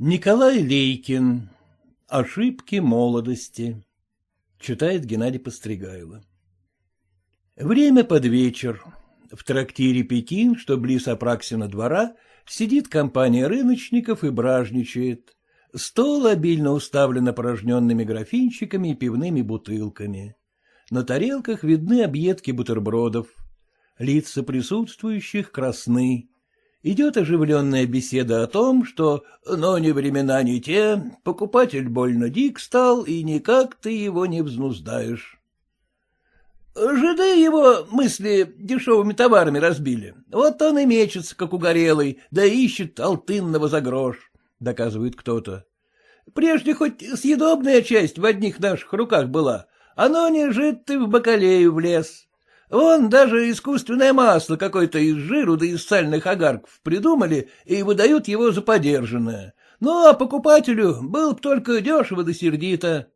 Николай Лейкин. Ошибки молодости. Читает Геннадий Постригайло. Время под вечер. В трактире «Пекин», что близ Апраксина двора, сидит компания рыночников и бражничает. Стол обильно уставлен опорожненными графинчиками и пивными бутылками. На тарелках видны объедки бутербродов. Лица присутствующих красны. Идет оживленная беседа о том, что «но не времена не те, покупатель больно дик стал, и никак ты его не взнуздаешь». Жиды его мысли дешевыми товарами разбили. Вот он и мечется, как угорелый, да ищет алтынного за грош, — доказывает кто-то. Прежде хоть съедобная часть в одних наших руках была, оно не жит ты в бакалею влез. Вон даже искусственное масло какое-то из жиру да из сальных огарков придумали и выдают его за подержанное. Ну, а покупателю был б только дешево да сердито.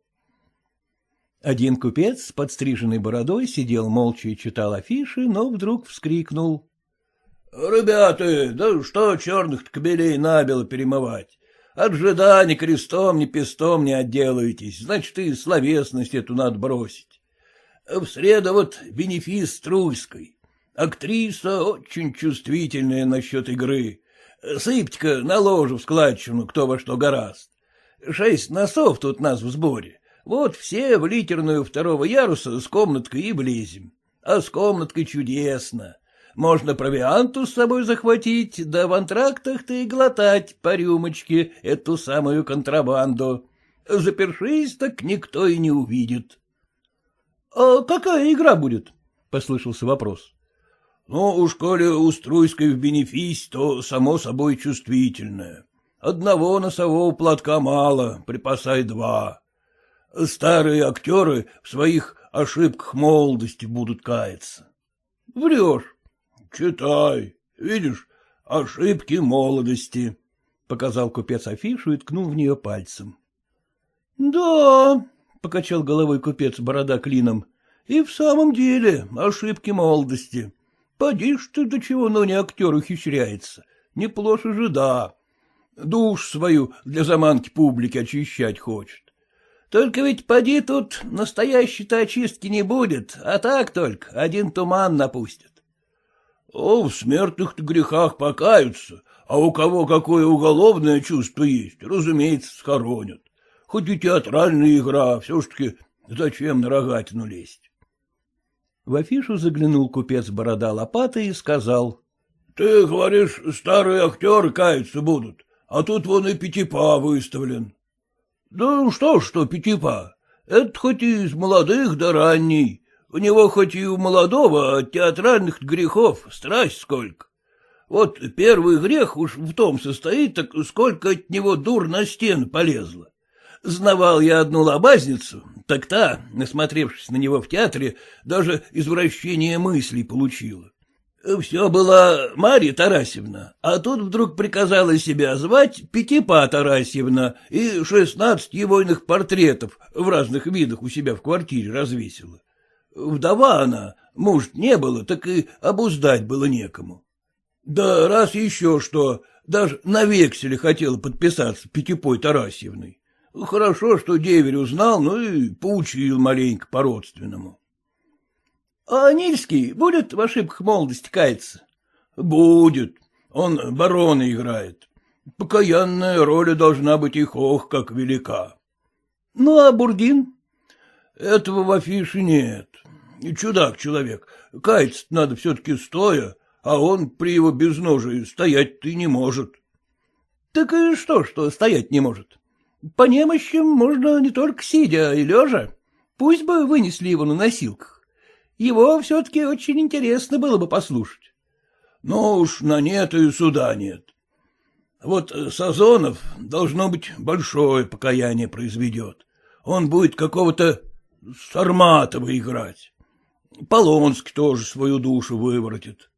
Один купец с подстриженной бородой сидел молча и читал афиши, но вдруг вскрикнул. — Ребята, да что черных-то кобелей набело перемывать? От жида ни крестом, ни пестом не отделаетесь, значит, и словесность эту надо бросить. В среду вот бенефис Струйской. Актриса очень чувствительная насчет игры. Сыпьте-ка на ложу в складчину, кто во что гораст. Шесть носов тут нас в сборе. Вот все в литерную второго яруса с комнаткой и влезем. А с комнаткой чудесно. Можно провианту с собой захватить, да в антрактах-то и глотать по рюмочке эту самую контрабанду. Запершись, так никто и не увидит. — А какая игра будет? — послышался вопрос. — Ну, уж коли у в бенефис, то, само собой, чувствительная. Одного носового платка мало, припасай два. Старые актеры в своих ошибках молодости будут каяться. — Врешь. — Читай. Видишь, ошибки молодости, — показал купец афишу и ткнул в нее пальцем. — Да, — покачал головой купец борода клином. — И в самом деле ошибки молодости. Поди ж ты до чего, но не актер ухищряется. Не же да. Душ свою для заманки публики очищать хочет. Только ведь поди тут настоящей-то очистки не будет, а так только один туман напустит. О, в смертных-то грехах покаются, а у кого какое уголовное чувство есть, разумеется, схоронят. Хоть и театральная игра, все-таки зачем на рогатину лезть? В афишу заглянул купец борода лопатой и сказал. — Ты говоришь, старые актеры каяться будут, а тут вон и Пятипа выставлен. — Да что ж, что Пятипа, это хоть из молодых да ранний, у него хоть и у молодого от театральных грехов страсть сколько. Вот первый грех уж в том состоит, так сколько от него дур на стену полезло. Знавал я одну лобазницу, так та, насмотревшись на него в театре, даже извращение мыслей получила. Все была Марья Тарасьевна, а тут вдруг приказала себя звать Пятипа Тарасьевна и шестнадцать егойных портретов в разных видах у себя в квартире развесила. Вдова она, муж не было, так и обуздать было некому. Да раз еще что, даже на векселе хотела подписаться Пятипой Тарасьевной. Хорошо, что деверь узнал, ну и поучил маленько по-родственному. — А Нильский будет в ошибках молодости каяться? — Будет. Он барона играет. Покаянная роль должна быть их ох, как велика. — Ну, а Бурдин? — Этого в афише нет. Чудак человек. Каяться надо все-таки стоя, а он при его безножии стоять-то не может. — Так и что, что стоять не может? По немощам можно не только сидя, и лежа. Пусть бы вынесли его на носилках. Его все-таки очень интересно было бы послушать. Ну уж на нет и суда нет. Вот Сазонов, должно быть, большое покаяние произведет. Он будет какого-то Сарматова играть. Полонский тоже свою душу выворотит.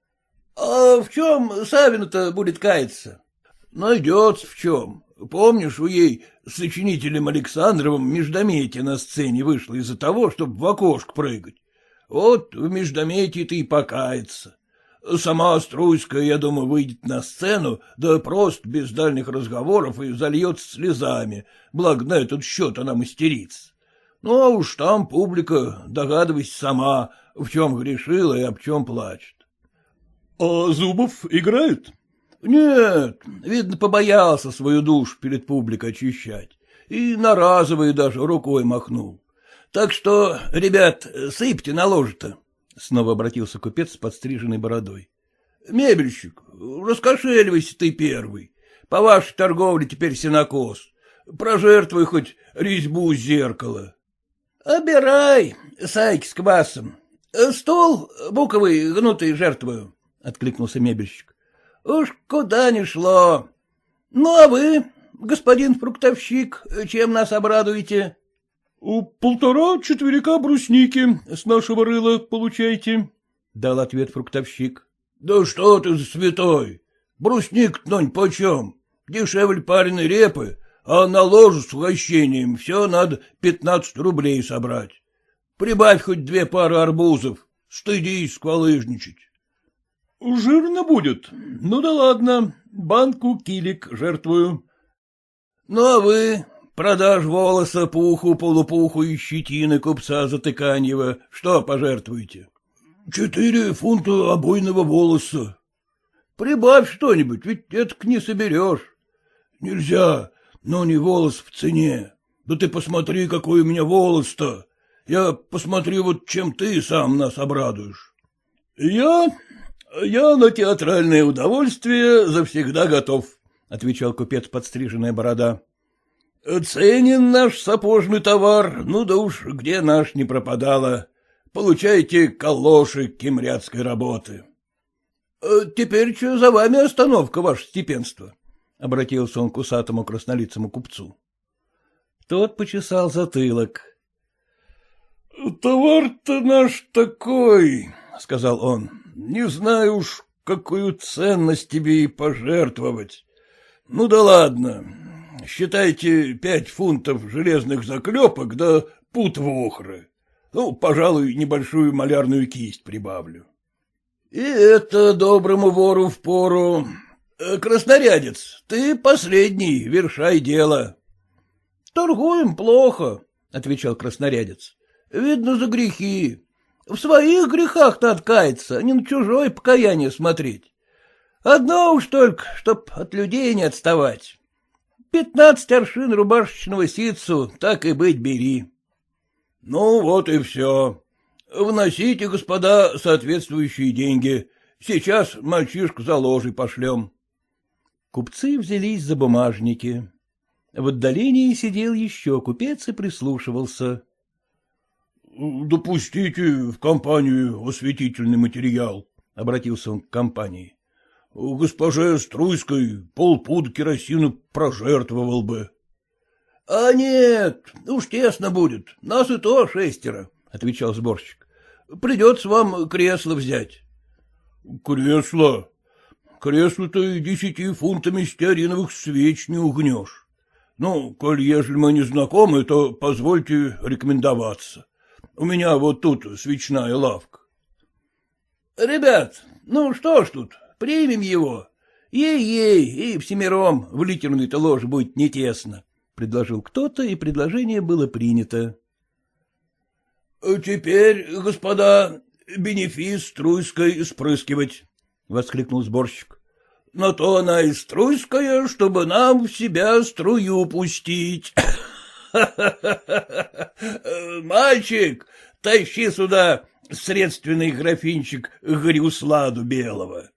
— А в чем Савин-то будет каяться? — Найдется в чем. Помнишь, у ей с сочинителем Александровым междометие на сцене вышло из-за того, чтобы в окошко прыгать? Вот в междометии ты и покается. Сама Струйская, я думаю, выйдет на сцену, да просто без дальних разговоров и зальется слезами, благо на этот счет она мастерица. Ну, а уж там публика, догадывайся сама, в чем грешила и об чем плачет. — А Зубов играет? — Нет, видно, побоялся свою душу перед публикой очищать. И на разовые даже рукой махнул. Так что, ребят, сыпьте на ложе-то. Снова обратился купец с подстриженной бородой. — Мебельщик, раскошеливайся ты первый. По вашей торговле теперь сенокос. Прожертвуй хоть резьбу зеркала. — Обирай, сайки с квасом. Стол буковый гнутый жертвую, — откликнулся мебельщик. — Уж куда ни шло. Ну, а вы, господин фруктовщик, чем нас обрадуете? — Полтора четверика брусники с нашего рыла получаете, — дал ответ фруктовщик. — Да что ты за святой! Брусник, нонь, почем? Дешевле пареной репы, а на ложу с угощением все надо пятнадцать рублей собрать. Прибавь хоть две пары арбузов, стыдись сквалыжничать. — Жирно будет. Ну да ладно, банку килик жертвую. — Ну а вы, Продаж волоса, пуху, полупуху и щетины купца Затыканьева. Что пожертвуете? — Четыре фунта обойного волоса. — Прибавь что-нибудь, ведь это не соберешь. — Нельзя, но не волос в цене. Да ты посмотри, какой у меня волос-то. Я посмотри, вот чем ты сам нас обрадуешь. — Я... я на театральное удовольствие завсегда готов, — отвечал купец подстриженная борода. Ценен наш сапожный товар, ну да уж где наш не пропадало. Получайте калоши кемрядской работы. Э, — Теперь что за вами остановка, ваше степенство? — обратился он к усатому краснолицому купцу. Тот почесал затылок. — Товар-то наш такой, — сказал он, — не знаю уж, какую ценность тебе и пожертвовать. Ну да ладно, считайте пять фунтов железных заклепок да пут вохры. Ну, пожалуй, небольшую малярную кисть прибавлю. — И это доброму вору в пору. Э, краснорядец, ты последний, вершай дело. — Торгуем плохо, — отвечал краснорядец. — Видно, за грехи. В своих грехах надо каяться, а не на чужое покаяние смотреть. Одно уж только, чтоб от людей не отставать. Пятнадцать аршин рубашечного ситцу, так и быть, бери. — Ну, вот и все. Вносите, господа, соответствующие деньги. Сейчас мальчишку за ложей пошлем. Купцы взялись за бумажники. В отдалении сидел еще купец и прислушивался. — Допустите в компанию осветительный материал, — обратился он к компании. — Госпоже Струйской полпуда керосина прожертвовал бы. — А нет, уж тесно будет, нас и то шестеро, — отвечал сборщик. — Придется вам кресло взять. — Кресло? Кресло-то и десяти фунтами стеариновых свеч не угнешь. Ну, коль ежели мы не знакомы, то позвольте рекомендоваться. У меня вот тут свечная лавка. — Ребят, ну что ж тут, Примем его. Ей-ей, и всемиром в литерной-то ложь будет не тесно, — предложил кто-то, и предложение было принято. — Теперь, господа, бенефис струйской спрыскивать, — воскликнул сборщик. — На то она и струйская, чтобы нам в себя струю пустить. Мальчик, тащи сюда средственный графинчик горюсладу белого.